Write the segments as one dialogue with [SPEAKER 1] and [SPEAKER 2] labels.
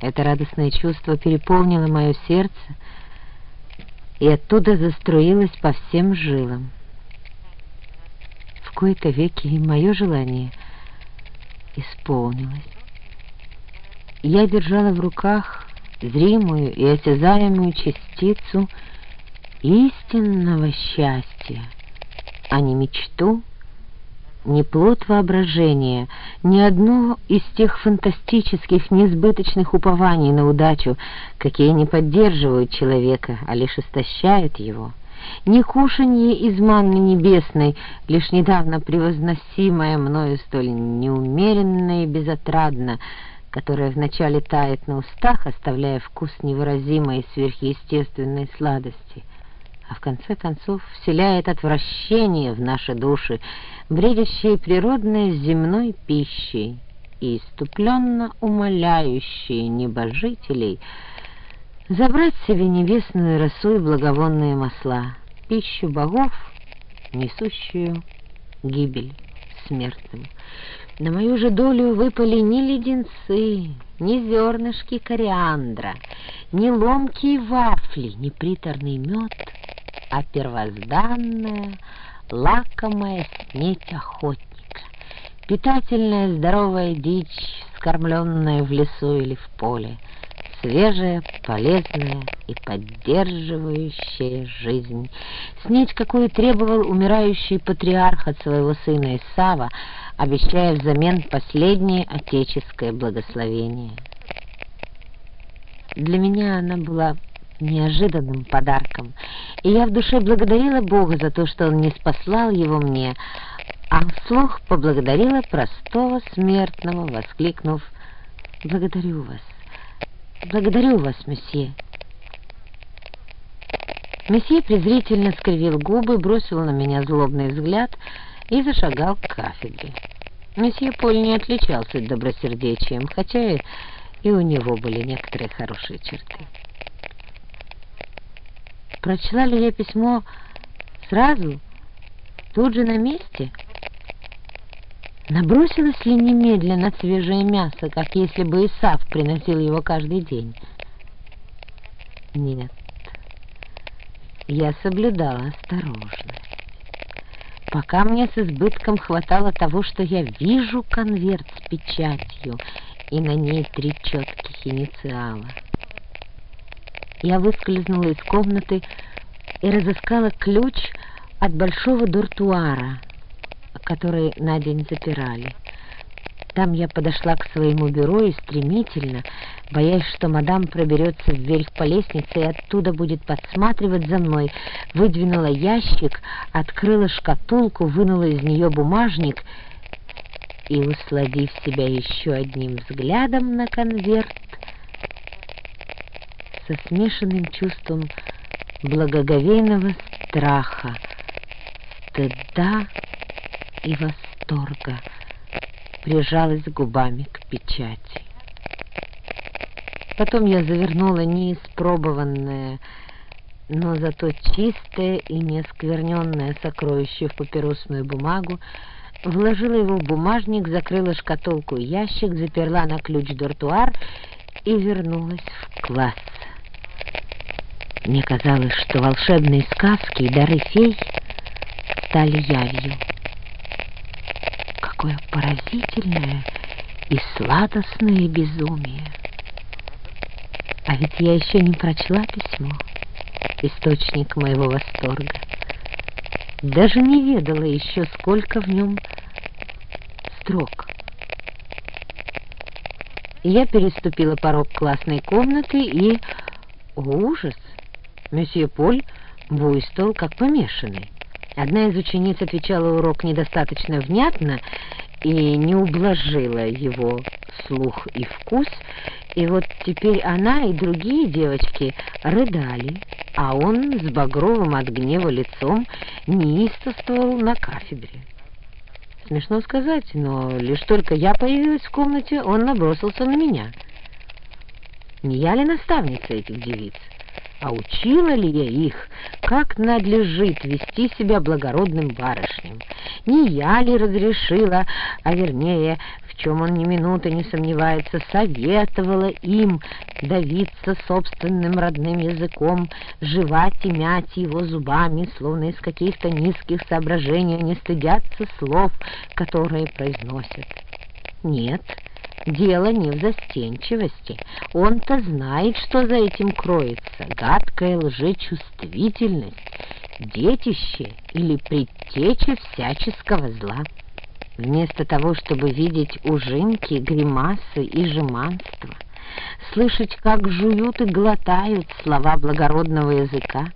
[SPEAKER 1] Это радостное чувство переполнило мое сердце и оттуда заструилось по всем жилам. В кои-то веки и мое желание исполнилось. Я держала в руках зримую и осязаемую частицу истинного счастья, а не мечту, не плод воображения, ни одно из тех фантастических, несбыточных упований на удачу, какие не поддерживают человека, а лишь истощают его. Не кушанье из манны небесной, лишь недавно превозносимое мною столь неумеренно и безотрадно, которое вначале тает на устах, оставляя вкус невыразимой сверхъестественной сладости, а в конце концов вселяет отвращение в наши души, бредящие природной земной пищей и иступленно умоляющие небожителей забрать себе небесную росу и благовонные масла, пищу богов, несущую гибель смертным. На мою же долю выпали ни леденцы, ни зернышки кориандра, ни ломкие вафли, ни приторный мед, а первозданная лакомая снеть охотника, питательная здоровая дичь, скормленная в лесу или в поле, свежая, полезная и поддерживающая жизнь. Снеть, какую требовал умирающий патриарх от своего сына Исава, обещая взамен последнее отеческое благословение. Для меня она была неожиданным подарком, и я в душе благодарила Бога за то, что Он не спаслал его мне, а вслух поблагодарила простого смертного, воскликнув «Благодарю вас, благодарю вас, месье». Месье презрительно скривил губы, бросил на меня злобный взгляд и зашагал к кафедре. Месье Поль не отличался добросердечием, хотя и у него были некоторые хорошие черты. Прочла ли я письмо сразу, тут же на месте? Набросилась ли немедленно свежее мясо, как если бы Исав приносил его каждый день? Нет, я соблюдала осторожность. Пока мне с избытком хватало того, что я вижу конверт с печатью, и на ней три четких инициала — я выскользнула из комнаты и разыскала ключ от большого дуртуара, который на день запирали. Там я подошла к своему бюро и стремительно, боясь, что мадам проберется вверх по лестнице и оттуда будет подсматривать за мной, выдвинула ящик, открыла шкатулку, вынула из нее бумажник и, усладив себя еще одним взглядом на конверт, со смешанным чувством благоговейного страха, стыда и восторга прижалась губами к печати. Потом я завернула неиспробованное, но зато чистое и неоскверненное сокровище в папиросную бумагу, вложила его в бумажник, закрыла шкатулку и ящик, заперла на ключ дуртуар и вернулась в класс. Мне казалось, что волшебные сказки и дары фей стали явью. Какое поразительное и сладостное безумие! А ведь я еще не прочла письмо, источник моего восторга. Даже не ведала еще, сколько в нем строк. Я переступила порог классной комнаты и... О, ужас! Месье Поль буйствовал как помешанный. Одна из учениц отвечала урок недостаточно внятно и не ублажила его слух и вкус, и вот теперь она и другие девочки рыдали, а он с багровым от гнева лицом неистовствовал на кафедре. Смешно сказать, но лишь только я появилась в комнате, он набросился на меня. Не я ли наставница этих девиц? А учила ли я их, как надлежит вести себя благородным барышням? Не я ли разрешила, а вернее, в чем он ни минуты не сомневается, советовала им давиться собственным родным языком, жевать и мять его зубами, словно из каких-то низких соображений не стыдятся слов, которые произносят. Нет, дело не в застенчивости. Он-то знает, что за этим кроется. Гадкая лжечувствительность, детище или предтеча всяческого зла. Вместо того, чтобы видеть ужинки, гримасы и жеманство, слышать, как жуют и глотают слова благородного языка,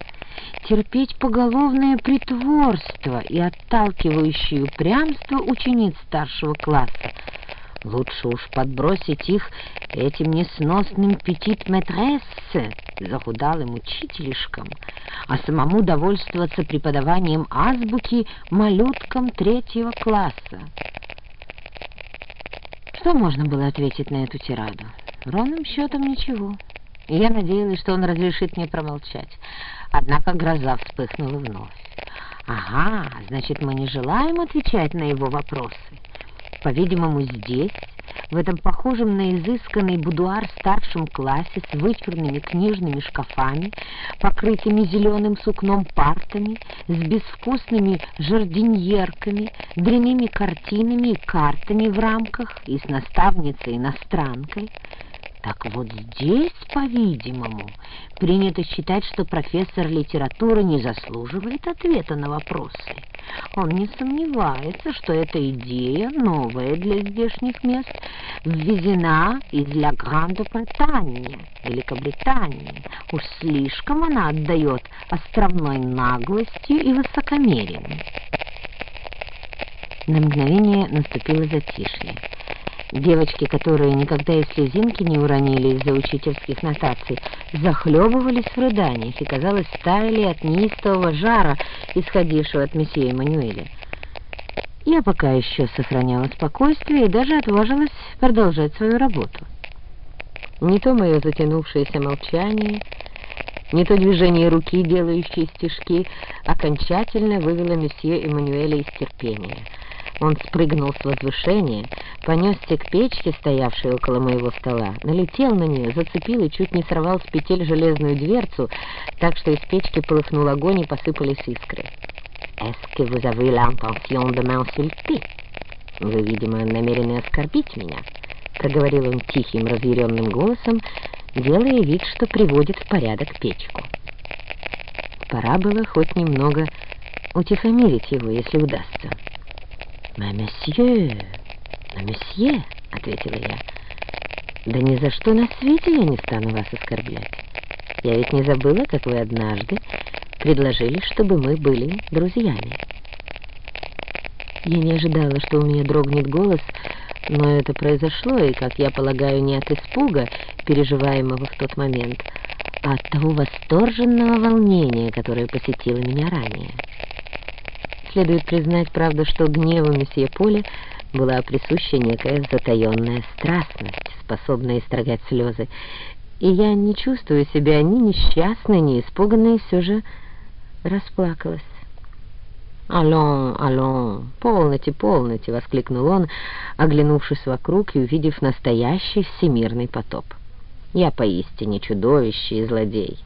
[SPEAKER 1] терпеть поголовное притворство и отталкивающее упрямство учениц старшего класса, Лучше уж подбросить их этим несносным петит-метрессе, захудалым учителишкам, а самому довольствоваться преподаванием азбуки малюткам третьего класса. Что можно было ответить на эту тираду? Ровным счетом ничего. Я надеялась, что он разрешит мне промолчать. Однако гроза вспыхнула вновь. Ага, значит, мы не желаем отвечать на его вопросы. По-видимому, здесь, в этом похожем на изысканный будуар старшем классе с вычурными книжными шкафами, покрытыми зеленым сукном партами, с безвкусными жардиньерками, дрянными картинами и картами в рамках и с наставницей-иностранкой, так вот здесь, по-видимому, принято считать, что профессор литературы не заслуживает ответа на вопросы. Он не сомневается, что эта идея, новая для здешних мест, ввезена из Ля Гранд-Британии, Великобритании. Уж слишком она отдает островной наглостью и высокомерием. На мгновение наступило затишье. Девочки, которые никогда и слезинки не уронили из-за учительских нотаций, захлебывались в рыданиях и, казалось, таяли от неистового жара, исходившего от месье Эммануэля. Я пока еще сохраняла спокойствие и даже отважилась продолжать свою работу. Не то мое затянувшееся молчание, не то движение руки, делающее стежки, окончательно вывело месье Эммануэля из терпения — он спрыгнул с возвышения, понесся к печке, стоявшей около моего стола, налетел на нее, зацепил и чуть не сорвал с петель железную дверцу, так что из печки полыхнул огонь и посыпались искры. «Est-ce que vous avez l'intention de m'insulter?» «Вы, видимо, намерены оскорбить меня», — проговорил он тихим, разъяренным голосом, делая вид, что приводит в порядок печку. Пора было хоть немного утихомирить его, если удастся. «Ма месье, ма месье», — ответила я, — «да ни за что на свете я не стану вас оскорблять. Я ведь не забыла, как вы однажды предложили, чтобы мы были друзьями». Я не ожидала, что у меня дрогнет голос, но это произошло, и, как я полагаю, не от испуга, переживаемого в тот момент, а от того восторженного волнения, которое посетило меня ранее. Следует признать, правда, что гневу месье Поля была присуща некая затаенная страстность, способная истрогать слезы, и я, не чувствую себя ни несчастной, ни испуганной, все же расплакалась. «Аллон, аллон, полноте, полноте!» — воскликнул он, оглянувшись вокруг и увидев настоящий всемирный потоп. «Я поистине чудовище и злодей.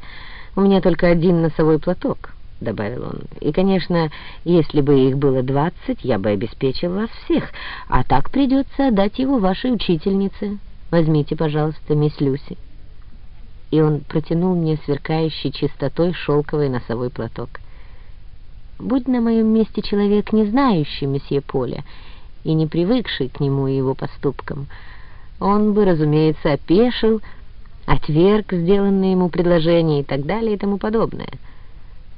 [SPEAKER 1] У меня только один носовой платок». — добавил он. «И, конечно, если бы их было двадцать, я бы обеспечил вас всех, а так придется отдать его вашей учительнице. Возьмите, пожалуйста, мисс Люси». И он протянул мне сверкающий чистотой шелковый носовой платок. Будь на моем месте человек, не знающий месье Поля и не привыкший к нему и его поступкам, он бы, разумеется, опешил, отверг сделанное ему предложение и так далее и тому подобное —